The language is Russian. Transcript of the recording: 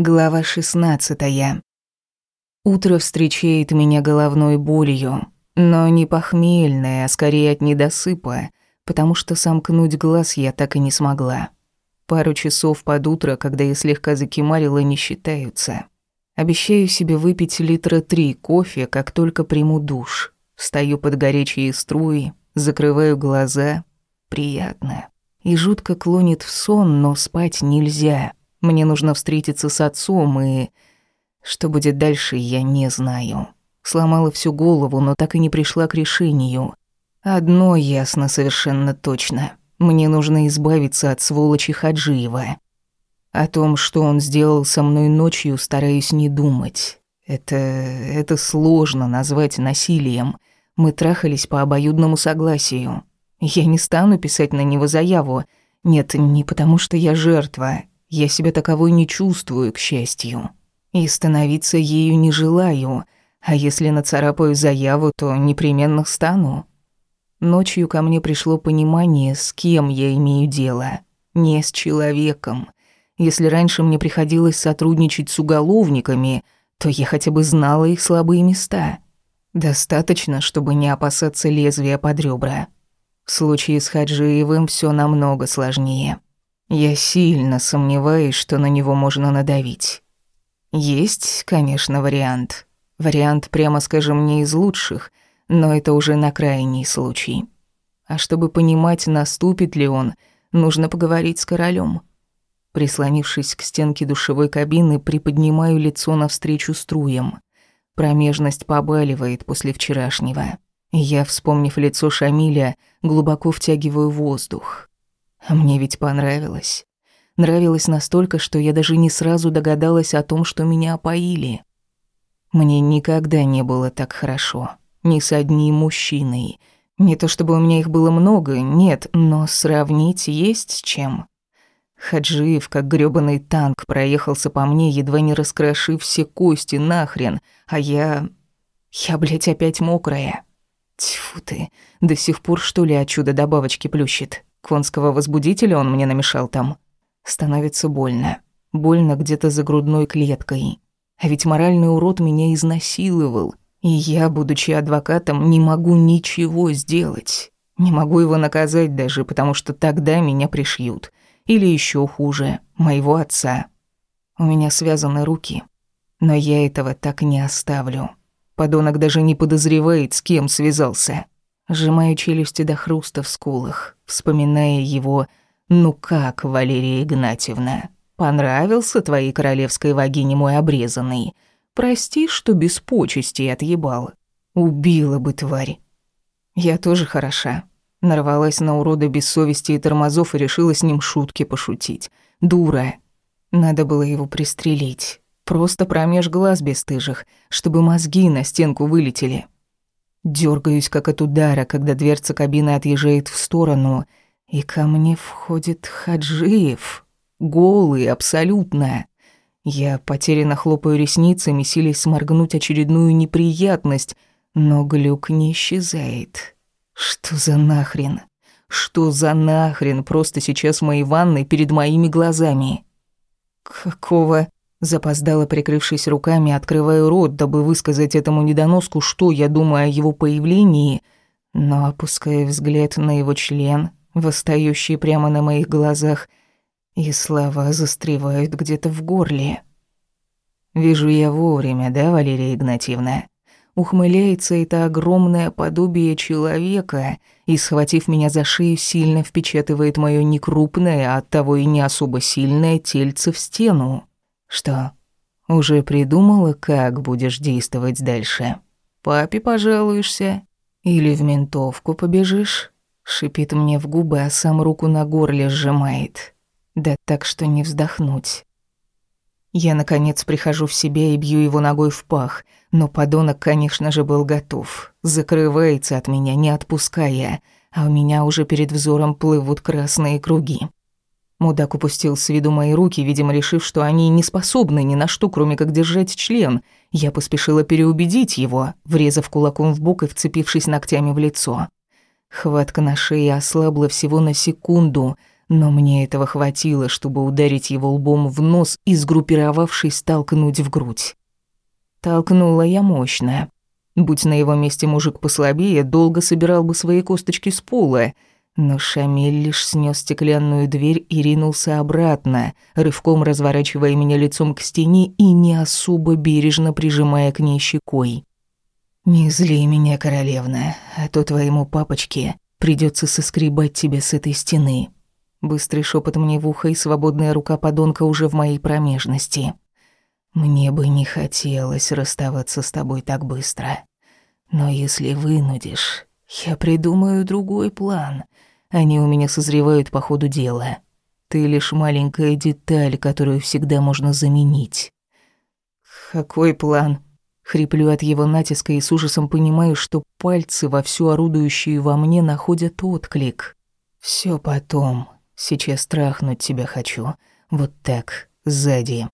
Глава 16. Утро встречает меня головной болью, но не похмельная, а скорее от недосыпа, потому что сомкнуть глаз я так и не смогла. Пару часов под утро, когда я слегка закимарила, не считаются. Обещаю себе выпить литра три кофе, как только приму душ. Встаю под горячие струи, закрываю глаза. Приятно. И жутко клонит в сон, но спать нельзя. Мне нужно встретиться с отцом, и... Что будет дальше, я не знаю. Сломала всю голову, но так и не пришла к решению. Одно ясно совершенно точно. Мне нужно избавиться от сволочи Хаджиева. О том, что он сделал со мной ночью, стараюсь не думать. Это... это сложно назвать насилием. Мы трахались по обоюдному согласию. Я не стану писать на него заяву. Нет, не потому что я жертва. Я себя таковой не чувствую, к счастью. И становиться ею не желаю, а если нацарапаю заяву, то непременно стану. Ночью ко мне пришло понимание, с кем я имею дело. Не с человеком. Если раньше мне приходилось сотрудничать с уголовниками, то я хотя бы знала их слабые места. Достаточно, чтобы не опасаться лезвия под ребра. В случае с Хаджиевым все намного сложнее. Я сильно сомневаюсь, что на него можно надавить. Есть, конечно, вариант. Вариант, прямо скажем, не из лучших, но это уже на крайний случай. А чтобы понимать, наступит ли он, нужно поговорить с королем. Прислонившись к стенке душевой кабины, приподнимаю лицо навстречу струям. Промежность побаливает после вчерашнего. Я, вспомнив лицо Шамиля, глубоко втягиваю воздух. А мне ведь понравилось. Нравилось настолько, что я даже не сразу догадалась о том, что меня опоили. Мне никогда не было так хорошо. Ни с одним мужчиной. Не то чтобы у меня их было много, нет, но сравнить есть с чем. Хаджиев, как грёбаный танк, проехался по мне, едва не раскрошив все кости нахрен, а я... Я, блядь, опять мокрая. Тьфу ты, до сих пор что ли от чуда добавочки плющит? Конского возбудителя он мне намешал там. Становится больно. Больно где-то за грудной клеткой. А ведь моральный урод меня изнасиловал. И я, будучи адвокатом, не могу ничего сделать. Не могу его наказать даже, потому что тогда меня пришьют. Или еще хуже, моего отца. У меня связаны руки. Но я этого так не оставлю. Подонок даже не подозревает, с кем связался. Сжимаю челюсти до хруста в скулах, вспоминая его «Ну как, Валерия Игнатьевна, понравился твоей королевской вагине мой обрезанный? Прости, что без почести отъебал. Убила бы тварь». Я тоже хороша. Нарвалась на урода без совести и тормозов и решила с ним шутки пошутить. Дура. Надо было его пристрелить. Просто промеж глаз бесстыжих, чтобы мозги на стенку вылетели. Дёргаюсь, как от удара, когда дверца кабины отъезжает в сторону, и ко мне входит Хаджиев. Голый, абсолютно. Я потерянно хлопаю ресницами, силясь сморгнуть очередную неприятность, но глюк не исчезает. Что за нахрен? Что за нахрен просто сейчас в моей ванной перед моими глазами? Какого... Запоздало прикрывшись руками, открываю рот, дабы высказать этому недоноску, что я думаю о его появлении, но опуская взгляд на его член, восстающий прямо на моих глазах, и слова застревают где-то в горле. «Вижу я вовремя, да, Валерия Игнатьевна?» Ухмыляется это огромное подобие человека и, схватив меня за шею, сильно впечатывает моё некрупное, а оттого и не особо сильное тельце в стену. Что, уже придумала, как будешь действовать дальше? Папе пожалуешься? Или в ментовку побежишь? Шипит мне в губы, а сам руку на горле сжимает. Да так, что не вздохнуть. Я, наконец, прихожу в себя и бью его ногой в пах, но подонок, конечно же, был готов. Закрывается от меня, не отпуская, а у меня уже перед взором плывут красные круги. Мудак упустил с виду мои руки, видимо, решив, что они не способны ни на что, кроме как держать член. Я поспешила переубедить его, врезав кулаком в бок и вцепившись ногтями в лицо. Хватка на шее ослабла всего на секунду, но мне этого хватило, чтобы ударить его лбом в нос и, сгруппировавшись, толкнуть в грудь. Толкнула я мощно. Будь на его месте мужик послабее, долго собирал бы свои косточки с пола, но Шамиль лишь снес стеклянную дверь и ринулся обратно, рывком разворачивая меня лицом к стене и не особо бережно прижимая к ней щекой. «Не зли меня, королевна, а то твоему папочке придется соскребать тебя с этой стены». Быстрый шепот мне в ухо и свободная рука подонка уже в моей промежности. «Мне бы не хотелось расставаться с тобой так быстро. Но если вынудишь, я придумаю другой план. Они у меня созревают по ходу дела. Ты лишь маленькая деталь, которую всегда можно заменить». «Какой план?» Хриплю от его натиска и с ужасом понимаю, что пальцы, вовсю орудующие во мне, находят отклик. Все потом», Сейчас трахнуть тебя хочу. Вот так, сзади.